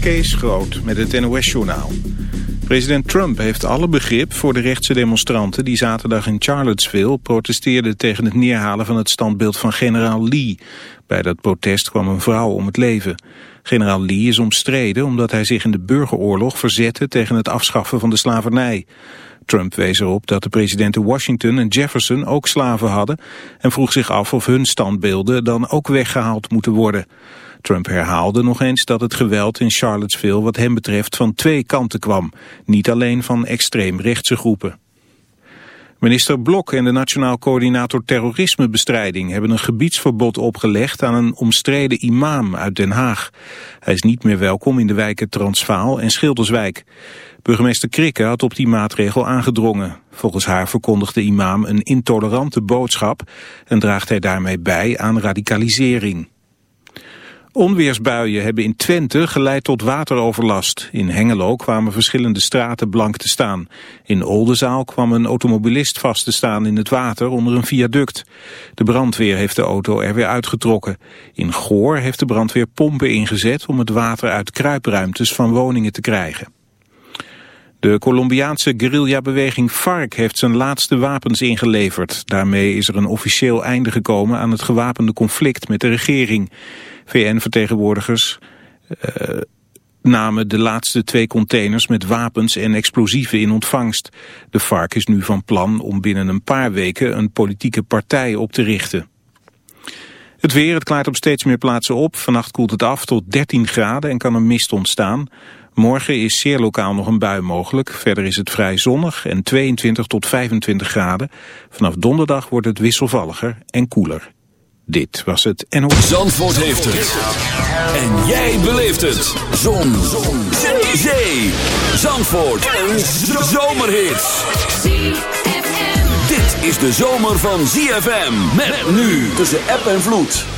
Kees Groot met het NOS-journaal. President Trump heeft alle begrip voor de rechtse demonstranten... die zaterdag in Charlottesville protesteerden tegen het neerhalen van het standbeeld van generaal Lee. Bij dat protest kwam een vrouw om het leven. Generaal Lee is omstreden omdat hij zich in de burgeroorlog verzette... tegen het afschaffen van de slavernij. Trump wees erop dat de presidenten Washington en Jefferson ook slaven hadden... en vroeg zich af of hun standbeelden dan ook weggehaald moeten worden... Trump herhaalde nog eens dat het geweld in Charlottesville wat hem betreft van twee kanten kwam. Niet alleen van extreemrechtse groepen. Minister Blok en de Nationaal Coördinator Terrorismebestrijding hebben een gebiedsverbod opgelegd aan een omstreden imam uit Den Haag. Hij is niet meer welkom in de wijken Transvaal en Schilderswijk. Burgemeester Krikke had op die maatregel aangedrongen. Volgens haar verkondigt de imam een intolerante boodschap en draagt hij daarmee bij aan radicalisering. Onweersbuien hebben in Twente geleid tot wateroverlast. In Hengelo kwamen verschillende straten blank te staan. In Oldenzaal kwam een automobilist vast te staan in het water onder een viaduct. De brandweer heeft de auto er weer uitgetrokken. In Goor heeft de brandweer pompen ingezet om het water uit kruipruimtes van woningen te krijgen. De Colombiaanse guerrillabeweging FARC heeft zijn laatste wapens ingeleverd. Daarmee is er een officieel einde gekomen aan het gewapende conflict met de regering. VN-vertegenwoordigers uh, namen de laatste twee containers met wapens en explosieven in ontvangst. De FARC is nu van plan om binnen een paar weken een politieke partij op te richten. Het weer, het klaart op steeds meer plaatsen op. Vannacht koelt het af tot 13 graden en kan een mist ontstaan. Morgen is zeer lokaal nog een bui mogelijk. Verder is het vrij zonnig en 22 tot 25 graden. Vanaf donderdag wordt het wisselvalliger en koeler. Dit was het NO. Zandvoort heeft het. En jij beleeft het. Zon. Zon. Zee. Zandvoort. Een zomerhit. Dit is de zomer van ZFM. Met nu tussen app en vloed.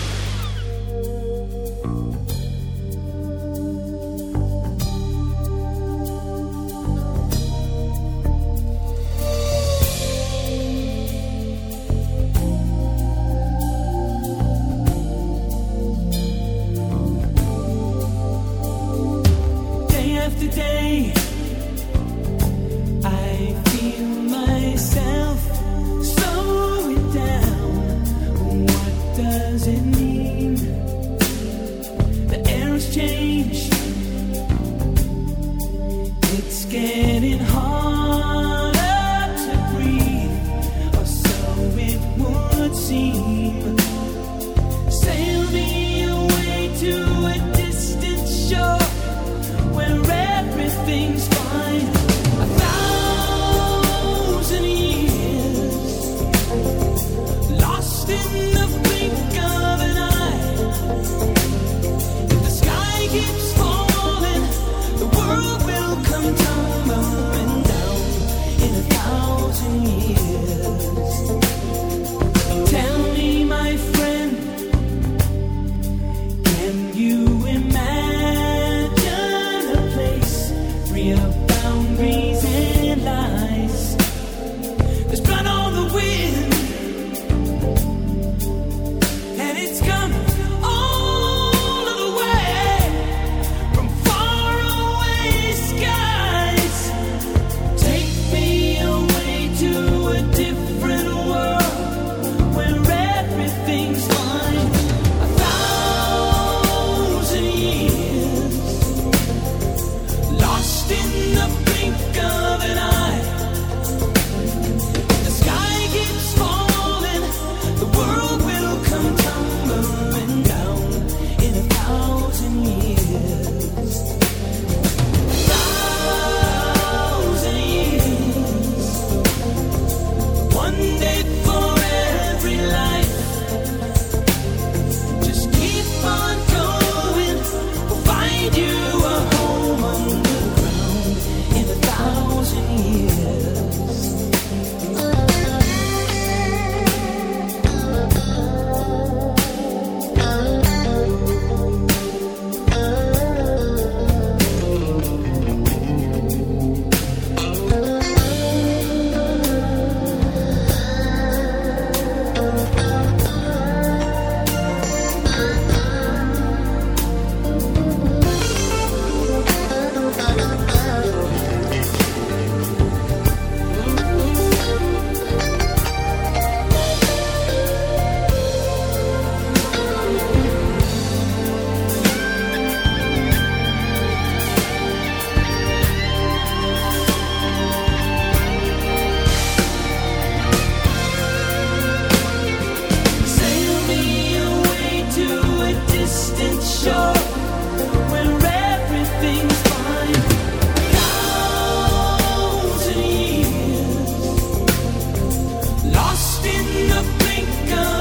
Lost in the blink of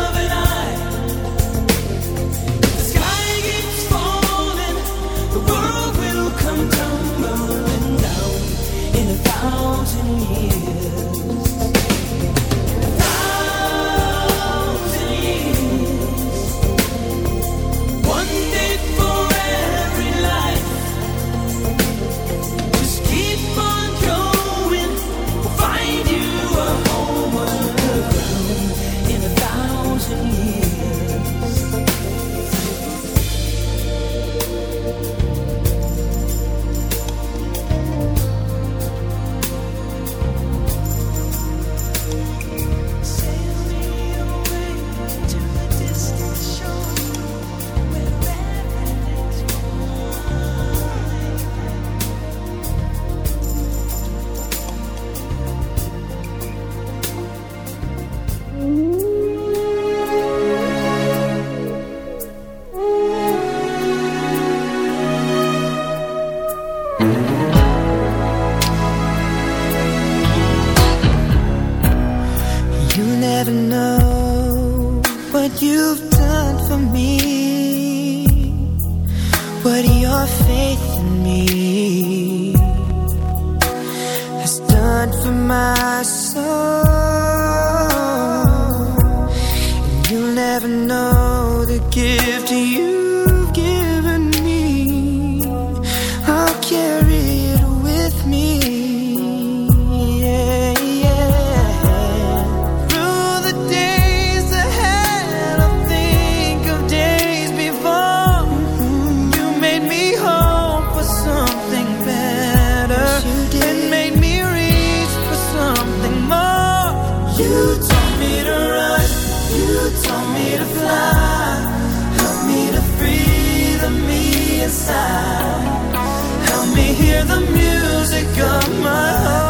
door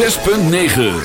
106.9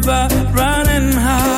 But running high.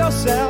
yourself.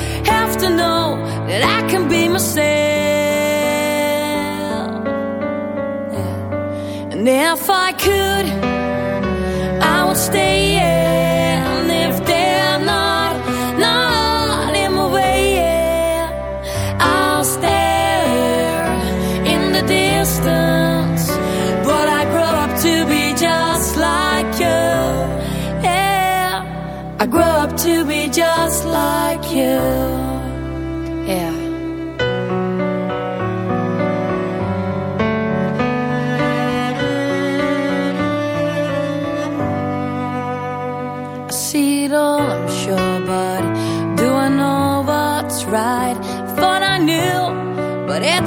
have to know that I can be myself. And if I could, I would stay.